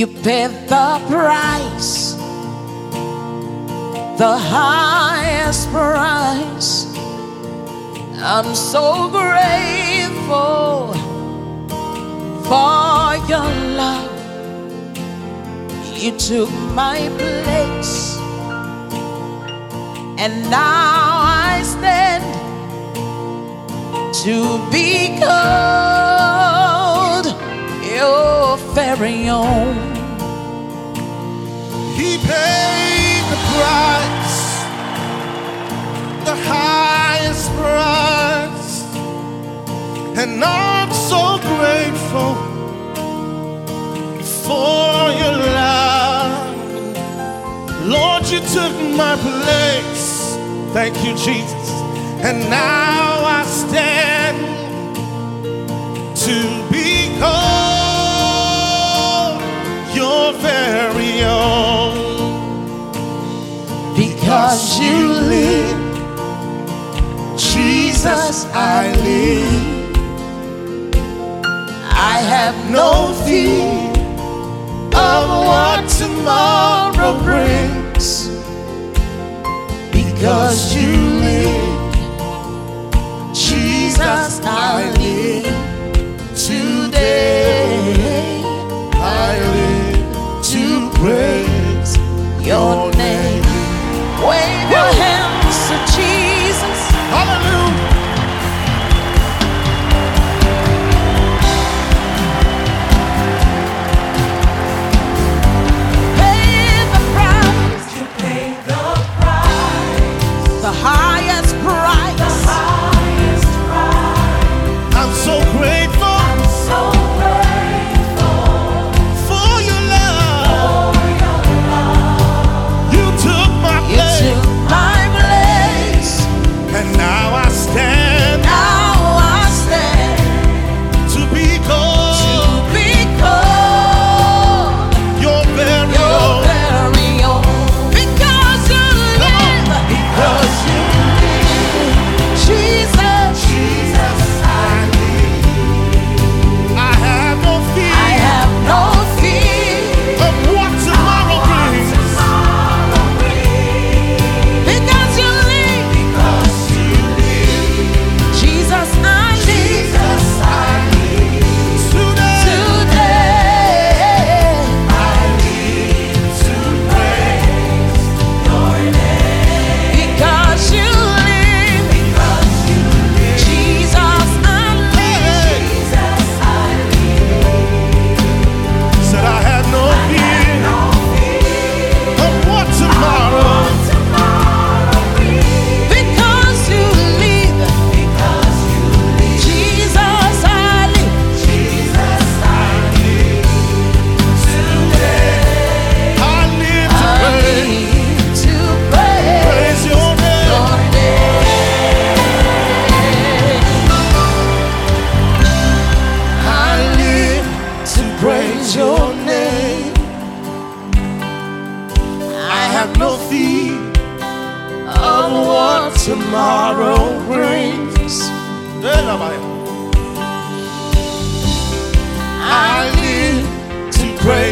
You paid the price, the highest price. I'm so grateful for your love. You took my place, and now I stand to be called your very own. price, the highest price. And I'm so grateful for your love. Lord, you took my place. Thank you, Jesus. And now I stand to because you live, Jesus, I live. I have no fear of what tomorrow brings because you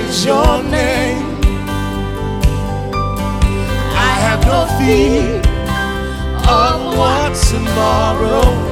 is your name. I have no fear of what tomorrow